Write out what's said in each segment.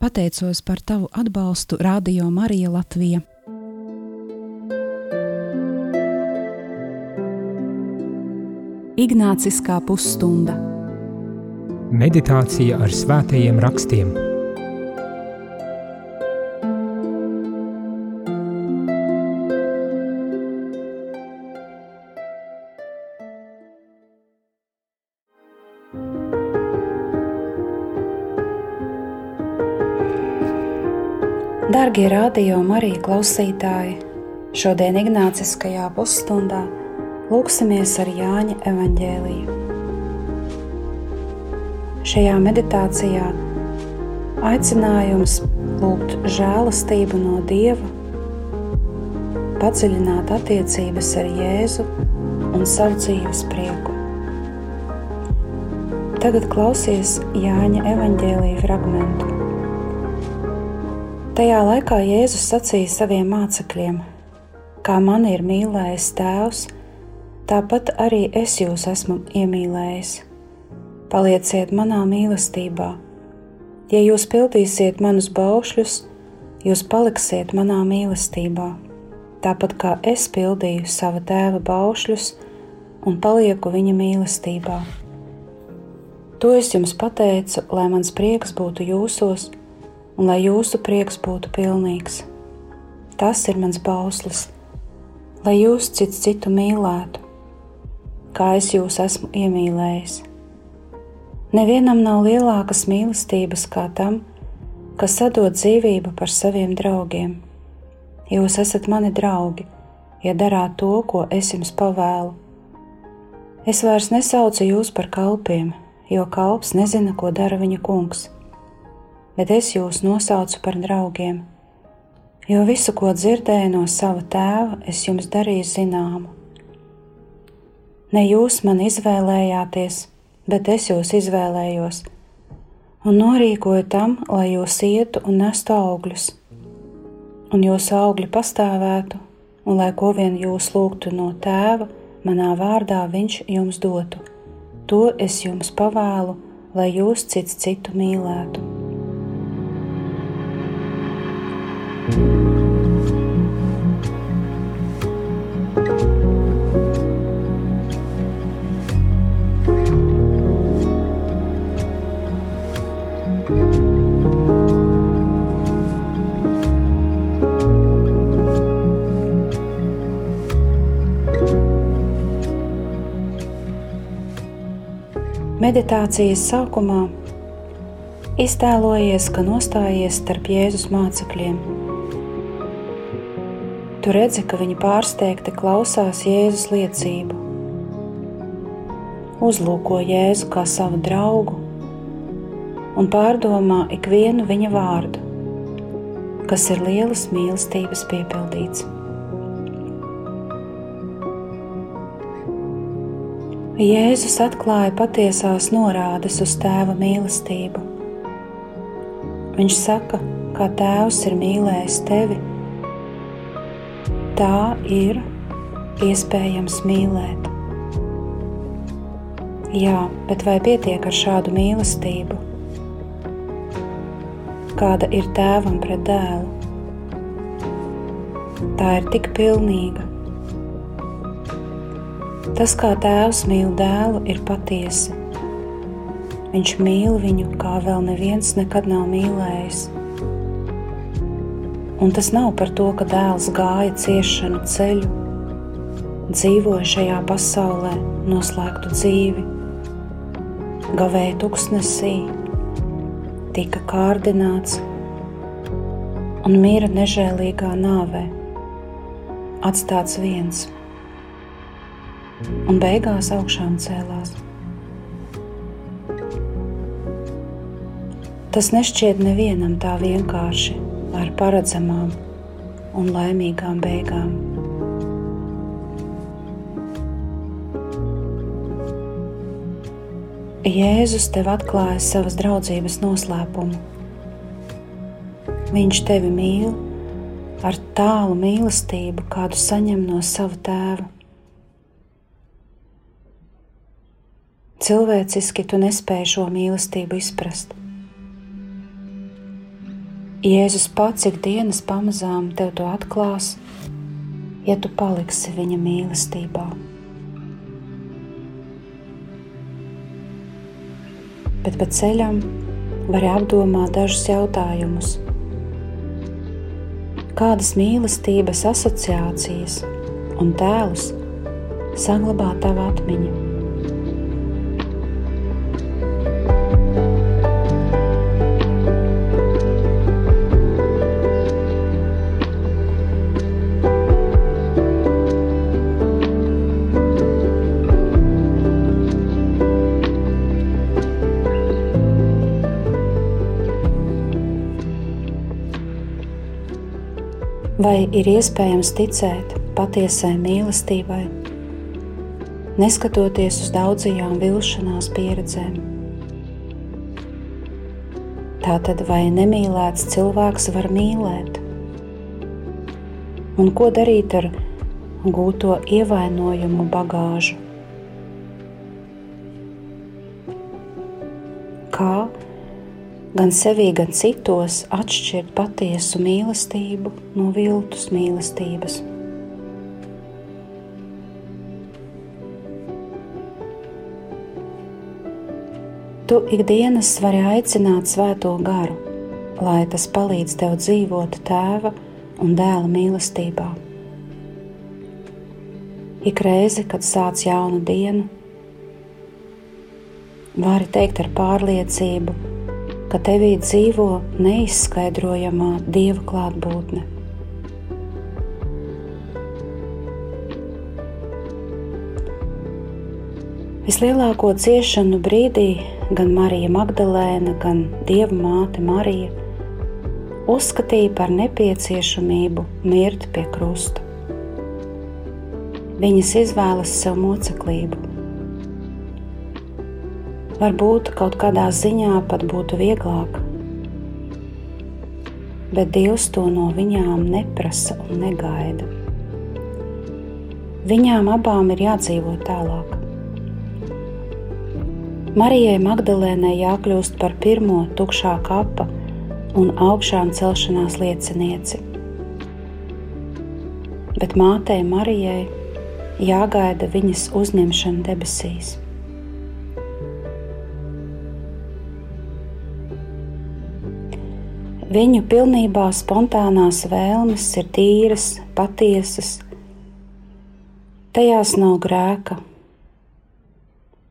Pateicos par tavu atbalstu Radio Marija Latvija. Ignāciskā pusstunda Meditācija ar svētajiem rakstiem. Darbie radio Marija klausītāji, šodien Ignāciskajā pusstundā lūksimies ar Jāņa evaņģēliju. Šajā meditācijā aicinājums lūgt žēlastību no Dieva, padziļināt attiecības ar Jēzu un savu dzīves prieku. Tagad klausies Jāņa evaņģēlīja fragmentu. Tajā laikā Jēzus sacīja saviem mācekļiem: Kā man ir mīlējis Tēvs, tāpat arī es jūs esmu iemīlējis. Palieciet manā mīlestībā. Ja jūs pildīsiet manus baušļus, jūs paliksiet manā mīlestībā, tāpat kā es pildīju sava tēva baušļus un palieku viņa mīlestībā. To es jums pateicu, lai mans prieks būtu jūsos un lai jūsu prieks būtu pilnīgs. Tas ir mans bauslis, lai jūs cits citu mīlētu, kā es jūs esmu iemīlējis. Nevienam nav lielākas mīlestības kā tam, kas sadod dzīvību par saviem draugiem. Jūs esat mani draugi, ja darāt to, ko es jums pavēlu. Es vairs nesaucu jūs par kalpiem, jo kalps nezina, ko dara viņa kungs bet es jūs nosaucu par draugiem, jo visu, ko dzirdēju no sava tēva, es jums darīju zināmu. Ne jūs man izvēlējāties, bet es jūs izvēlējos un norīkoju tam, lai jūs ietu un nestu augļus, un jūsu augļi pastāvētu, un lai ko vien jūs lūgtu no tēva, manā vārdā viņš jums dotu. To es jums pavēlu, lai jūs cits citu mīlētu. Meditācijas sākumā iztēlojies, ka nostājies starp Jēzus mācekļiem. Tu redzi, ka viņi pārsteigti klausās Jēzus liecību. Uzlūko Jēzu kā savu draugu un pārdomā ikvienu viņa vārdu, kas ir lielas mīlestības piepildīts. Jēzus atklāja patiesās norādes uz tēva mīlestību. Viņš saka, kā tēvs ir mīlējis tevi, tā ir iespējams mīlēt. Jā, bet vai pietiek ar šādu mīlestību? Kāda ir tēvam pret dēlu? Tā ir tik pilnīga, Tas, kā tēvs mīl dēlu, ir patiesi. Viņš mīl viņu, kā vēl neviens nekad nav mīlējis. Un tas nav par to, ka dēls gāja ciešanu ceļu, dzīvoja šajā pasaulē, noslēgtu dzīvi, gavēja tuksnesī, tika kārdināts un mīra nežēlīgā nāvē, atstāts viens un beigās augšām cēlās. Tas nešķiet nevienam tā vienkārši ar paredzamām un laimīgām beigām. Jēzus tev atklāja savas draudzības noslēpumu. Viņš tevi mīl ar tālu mīlestību, kādu saņem no sava tēva. Cilvēciski tu nespēji šo mīlestību izprast. Jēzus pats ikdienas pamazām tev to atklās, ja tu paliksi viņa mīlestībā. Bet pa ceļam vari apdomāt dažus jautājumus. Kādas mīlestības asociācijas un tēlus saglabā tava atmiņa? Vai ir iespējams ticēt patiesai mīlestībai, neskatoties uz daudzajām vilšanās pieredzēm? Tātad, vai nemīlēts cilvēks var mīlēt? Un ko darīt ar gūto ievainojumu bagāžu? Gan sevī, gan citos atšķirt patiesu mīlestību no viltus mīlestības. Tu ikdienas vari aicināt svēto garu, lai tas palīdz tev dzīvot tēva un dēla mīlestībā. Ik reizi, kad sāc jaunu dienu, vari teikt ar pārliecību, ka tevī dzīvo neizskaidrojamā dieva klātbūtne. Vislielāko ciešanu brīdī gan Marija Magdalēna, gan Dieva māte Marija uzskatīja par nepieciešamību mirt pie krusta. Viņas izvēlas sev moceklību, varbūt kaut kādā ziņā pat būtu vieglāk. Bet Dievs to no viņām neprasa un negaida. Viņām abām ir jādzīvo tālāk. Marijai Magdalēnai jākļūst par pirmo tukšā kapa un augšām celšanās liecinieci. Bet mātei Marijai jāgaida viņas uzņemšana debesīs. Viņu pilnībā spontānās vēlmes ir tīras, patiesas, tajās nav grēka,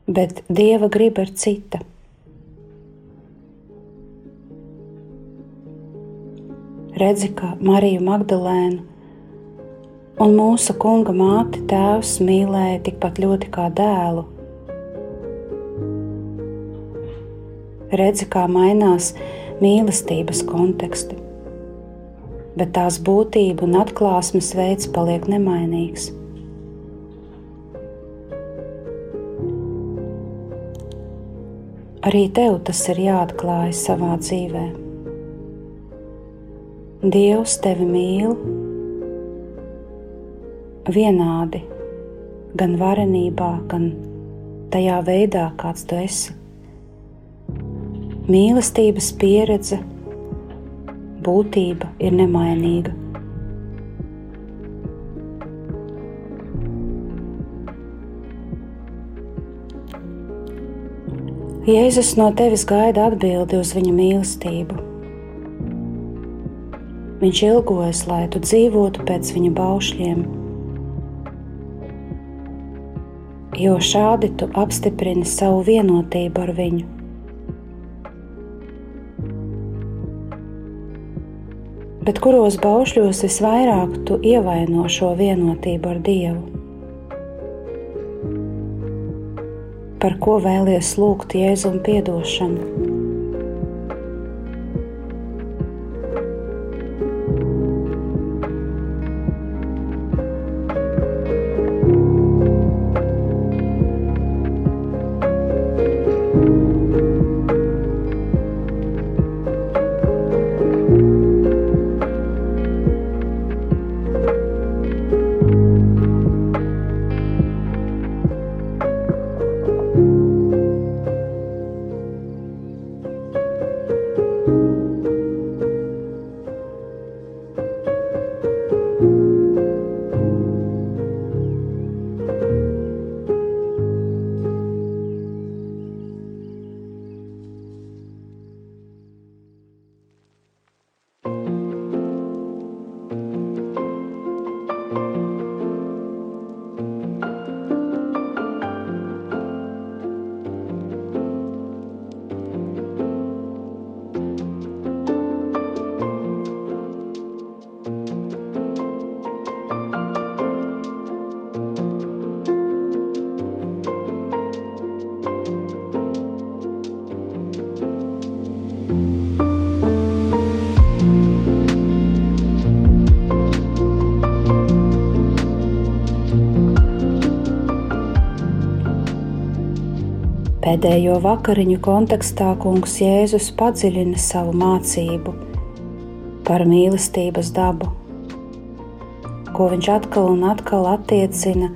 bet dieva griba ir cita. Redzi, ka Mariju Magdalēnu un mūsu kunga māti tēvs mīlēja tikpat ļoti kā dēlu. Redzi, kā mainās mīlestības konteksti, bet tās būtība un atklāsmes veids paliek nemainīgs. Arī tev tas ir jāatklāj savā dzīvē. Dievs tevi mīl vienādi, gan varenībā, gan tajā veidā, kāds tu esi mīlestības pieredze, būtība ir nemainīga. Jēzus no tevis gaida atbildi uz viņa mīlestību. Viņš ilgojas, lai tu dzīvotu pēc viņa baušļiem, jo šādi tu apstiprini savu vienotību ar viņu. Bet kuros baušļos visvairāk tu ievaino šo vienotību ar Dievu? Par ko vēlies lūgt Jēzum piedošanu? Pēdējo vakariņu kontekstā kungs Jēzus padziļina savu mācību par mīlestības dabu, ko viņš atkal un atkal attiecina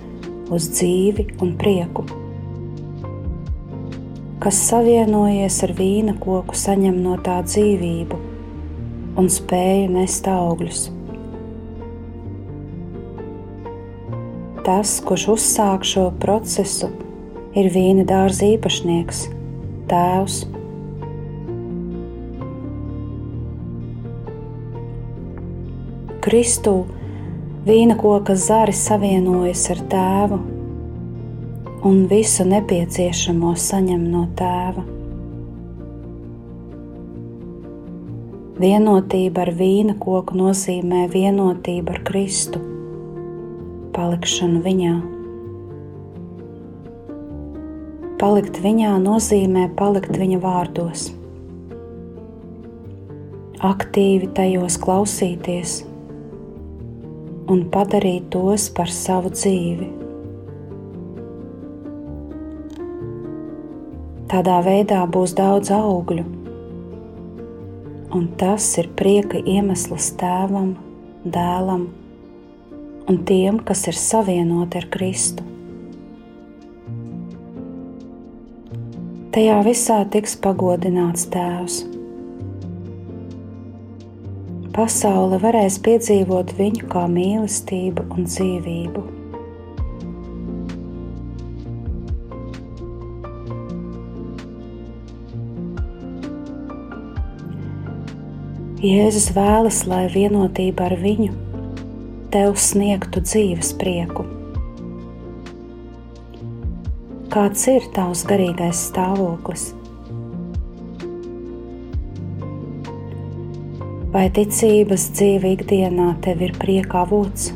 uz dzīvi un prieku. Kas savienojies ar vīna koku, saņem no tā dzīvību un spēju nest augļus. Tas, kurš uzsāk šo procesu, ir vīna dārza īpašnieks, tēvs. Kristū vīna koka zari savienojas ar tēvu un visu nepieciešamo saņem no tēva. Vienotība ar vīna koku nozīmē vienotību ar Kristu, palikšanu viņā. Palikt viņā nozīmē palikt viņa vārdos, aktīvi tajos klausīties un padarīt tos par savu dzīvi. Tādā veidā būs daudz augļu, un tas ir prieka iemesls tēvam, dēlam un tiem, kas ir savienoti ar Kristu. Tajā visā tiks pagodināts Tēvs. Pasaule varēs piedzīvot viņu kā mīlestību un dzīvību. Jēzus vēlas, lai vienotība ar viņu tev sniegtu dzīves prieku. Kāds ir tavs garīgais stāvoklis? Vai ticības dzīve ikdienā tev ir priekā avots?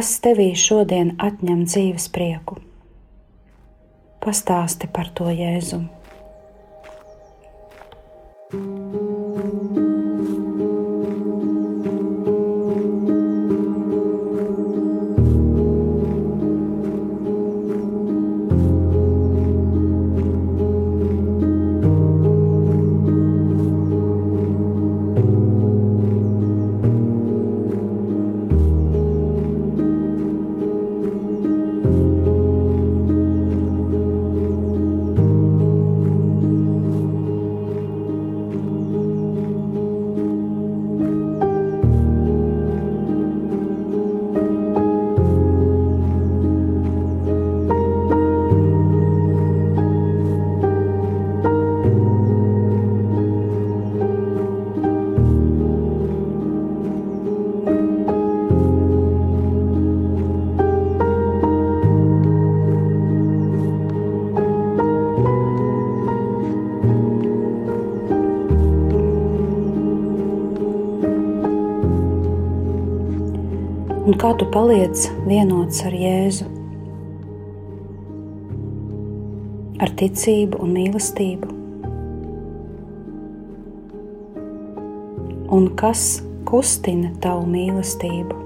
Kas tevī šodien atņem dzīves prieku? Pastāsti par to Jēzumu. Un kā tu paliec vienots ar Jēzu, ar ticību un mīlestību. Un kas kustina tavu mīlestību?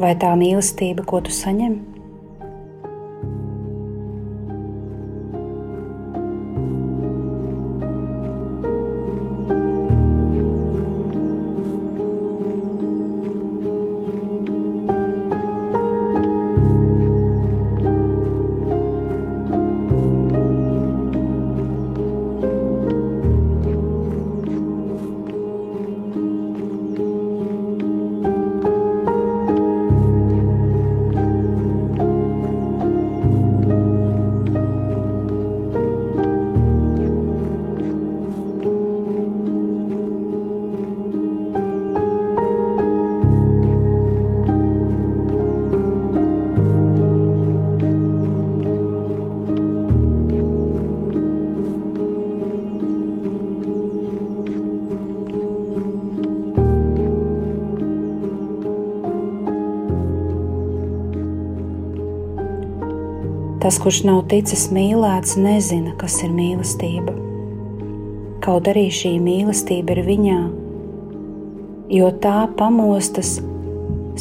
Vai tā mīlestība, ko tu saņem? Tas, kurš nav ticis mīlēts, nezina, kas ir mīlestība. Kaut arī šī mīlestība ir viņā, jo tā pamostas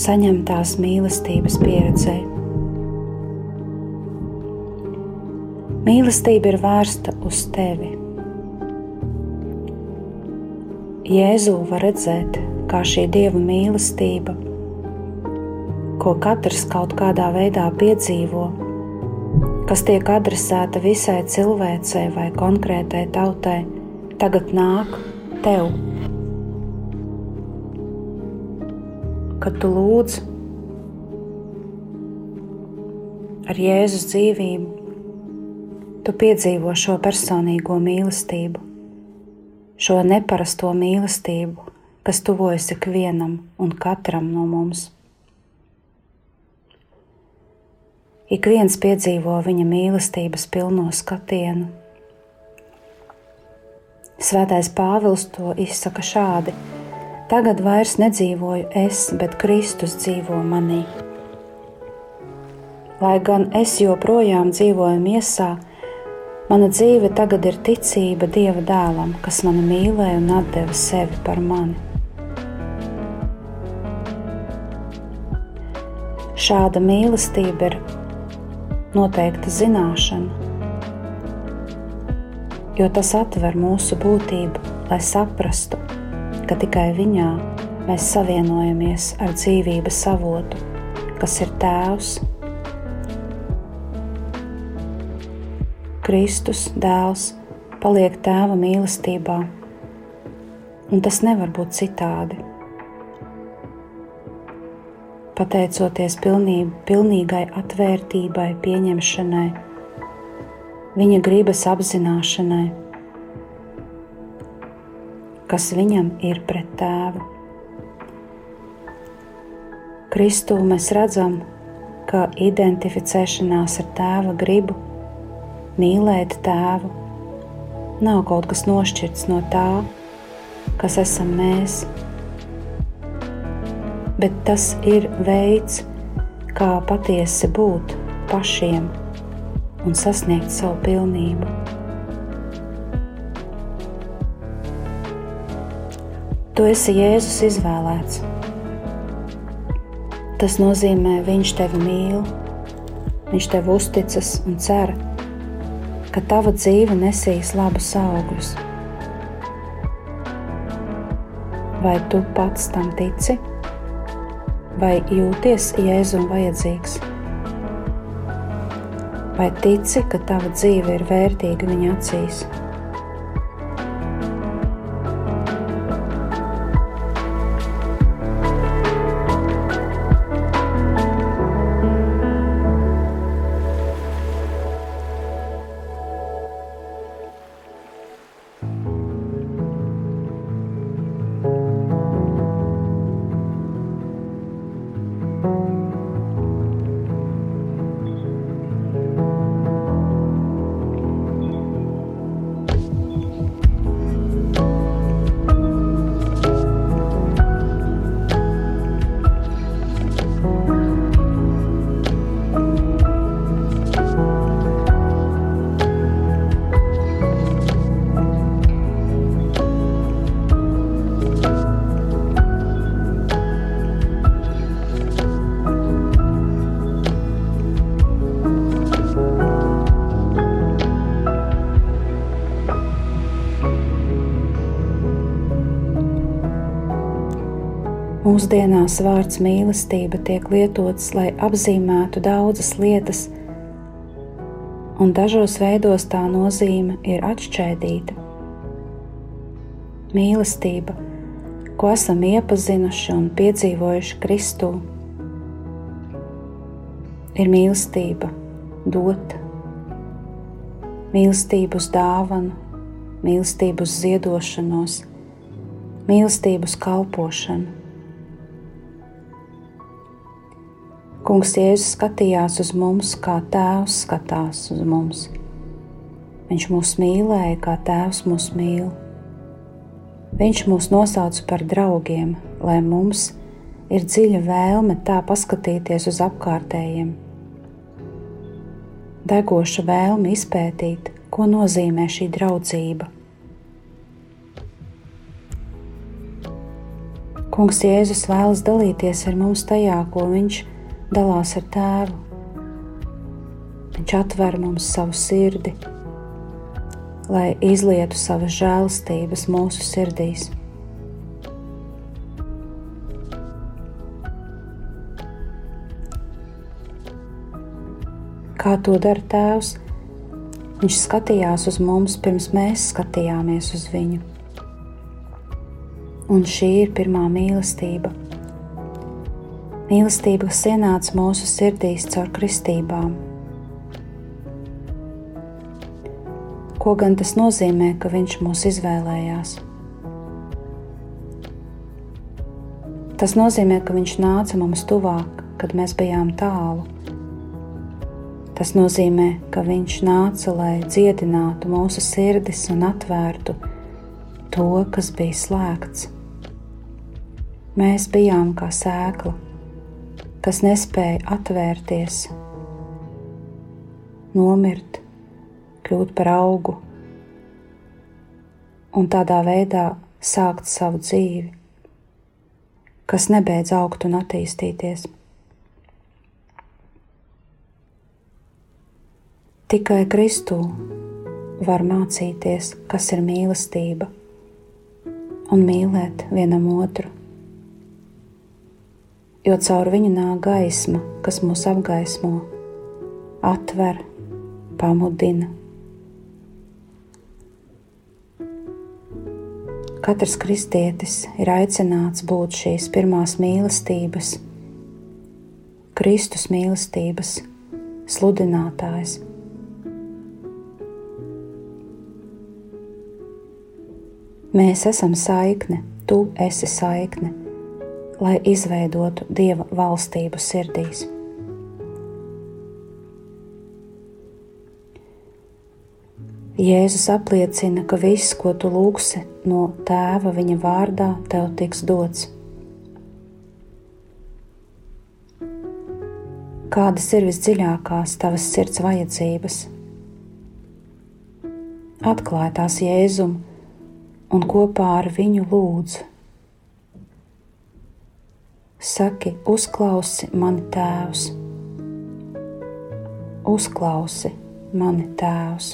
saņemtās mīlestības pieredzē. Mīlestība ir vērsta uz tevi. Jēzu var redzēt, kā šī dieva mīlestība, ko katrs kaut kādā veidā piedzīvo, kas tiek adresēta visai cilvēcei vai konkrētai tautai, tagad nāk tev. Kad tu lūdz ar Jēzus dzīvību, tu piedzīvo šo personīgo mīlestību, šo neparasto mīlestību, kas tuvojas ikvienam un katram no mums. Ik viens piedzīvo viņa mīlestības pilno skatienu. Svētais Pāvils to izsaka šādi: Tagad vairs nedzīvoju es, bet Kristus dzīvo manī. Lai gan es joprojām dzīvoju miesā, mana dzīve tagad ir ticība Dieva dēlam, kas mani mīlēja un deva sevi par mani. Šāda mīlestība ir noteikta zināšana, jo tas atver mūsu būtību, lai saprastu, ka tikai viņā mēs savienojamies ar dzīvības avotu, kas ir Tēvs. Kristus, Dēls, paliek Tēva mīlestībā, un tas nevar būt citādi pateicoties pilnība, pilnīgai atvērtībai, pieņemšanai, viņa gribas apzināšanai, kas viņam ir pret tēvu. Kristū mēs redzam, ka identificēšanās ar tēva gribu, mīlēt tēvu, nav kaut kas nošķirts no tā, kas esam mēs bet tas ir veids, kā patiesi būt pašiem un sasniegt savu pilnību. Tu esi Jēzus izvēlēts. Tas nozīmē, viņš tevi mīl, viņš tev uzticas un cer, ka tava dzīve nesīs labus augļus. Vai tu pats tam tici? Vai jūties Jēzum vajadzīgs? Vai tici, ka tava dzīve ir vērtīga viņa acīs? Mūsdienās vārds mīlestība tiek lietots, lai apzīmētu daudzas lietas, un dažos veidos tā nozīme ir atšķaidīta. Mīlestība, ko esam iepazinuši un piedzīvojuši Kristū, ir mīlestība dot, mīlestība uz dāvanu, mīlestība uz ziedošanos, mīlestība uz kalpošanu. Kungs Jēzus skatījās uz mums, kā Tēvs skatās uz mums. Viņš mūs mīlēja, kā Tēvs mūs mīl. Viņš mūs nosauca par draugiem, lai mums ir dziļa vēlme tā paskatīties uz apkārtējiem. degoša vēlme izpētīt, ko nozīmē šī draudzība. Kungs Jēzus vēlas dalīties ar mums tajā, ko Viņš dalās ar Tēvu. Viņš atver mums savu sirdi, lai izlietu savas žēlastības mūsu sirdīs. Kā to dara Tēvs? Viņš skatījās uz mums, pirms mēs skatījāmies uz viņu. Un šī ir pirmā mīlestība. Mīlestība, kas ienāca mūsu sirdīs caur kristībām. Ko gan tas nozīmē, ka Viņš mūs izvēlējās? Tas nozīmē, ka Viņš nāca mums tuvāk, kad mēs bijām tālu. Tas nozīmē, ka Viņš nāca, lai dziedinātu mūsu sirdis un atvērtu to, kas bija slēgts. Mēs bijām kā sēkla, kas nespēja atvērties, nomirt, kļūt par augu. Un tādā veidā sākt savu dzīvi, kas nebeidz augt un attīstīties. Tikai Kristū var mācīties, kas ir mīlestība un mīlēt vienam otru jo caur viņu nāk gaisma, kas mūs apgaismo, atver, pamudina. Katrs kristietis ir aicināts būt šīs pirmās mīlestības, Kristus mīlestības sludinātājs. Mēs esam saikne, tu esi saikne lai izveidotu dieva valstību sirdīs. Jēzus apliecina, ka viss, ko tu lūgsi no tēva viņa vārdā, tev tiks dots. Kādas ir visdziļākās tavas sirds vajadzības? Atklāj tās Jēzum un kopā ar viņu lūdzu Saki, uzklausi mani tēvs, uzklausi mani tēvs.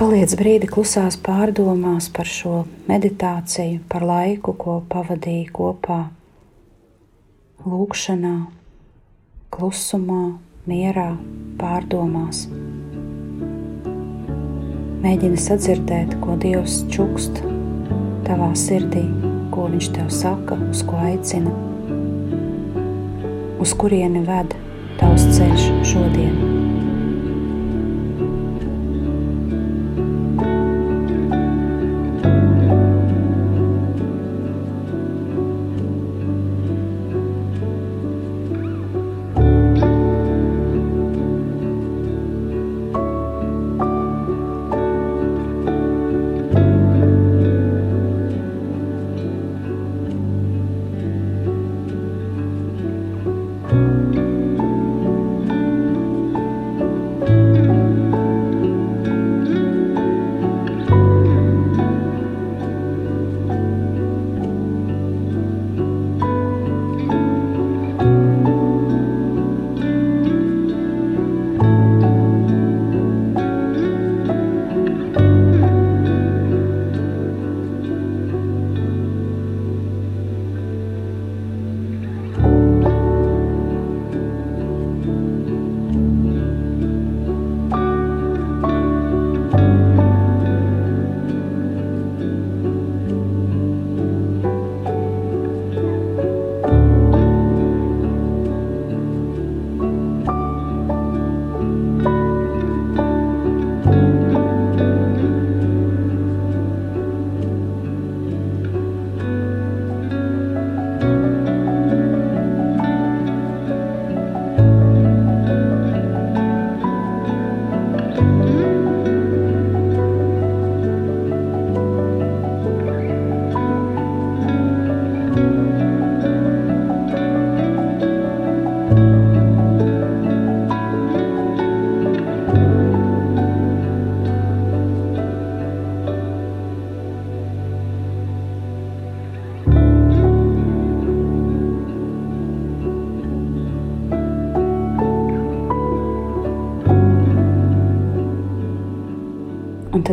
Paliec brīdi klusās pārdomās par šo meditāciju, par laiku, ko pavadīji kopā, lūkšanā, klusumā, mierā, pārdomās. Mēģini sadzirdēt, ko Dievs čukst tavā sirdī, ko Viņš tev saka, uz ko aicina, uz kurieni ved tavs ceļš šodien.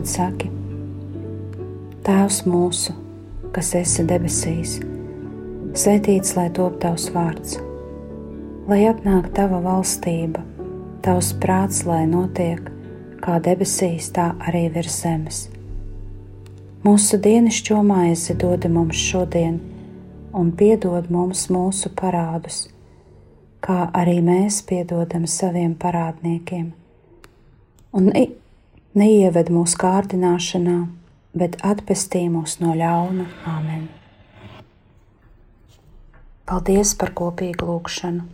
Tad saki: Tēvs mūsu, kas esi debesīs, svētīts lai top tavs vārds, lai atnāk tava valstība, tavs prāts, lai notiek kā debesīs, tā arī virs zemes. Mūsu dienascho maizi dod mums šodien, un piedod mums mūsu parādus, kā arī mēs piedodam saviem parādniekiem. Un neieved mūsu kārdināšanā, bet atpestī mūs no ļauna. Āmen! Paldies par kopīgu lūgšanu!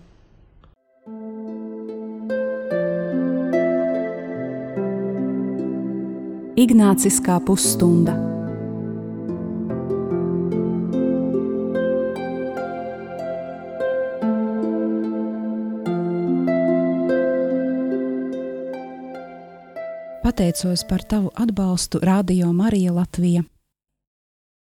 Ignāciskā pusstunda. Pateicos par tavu atbalstu Radio Marija Latvija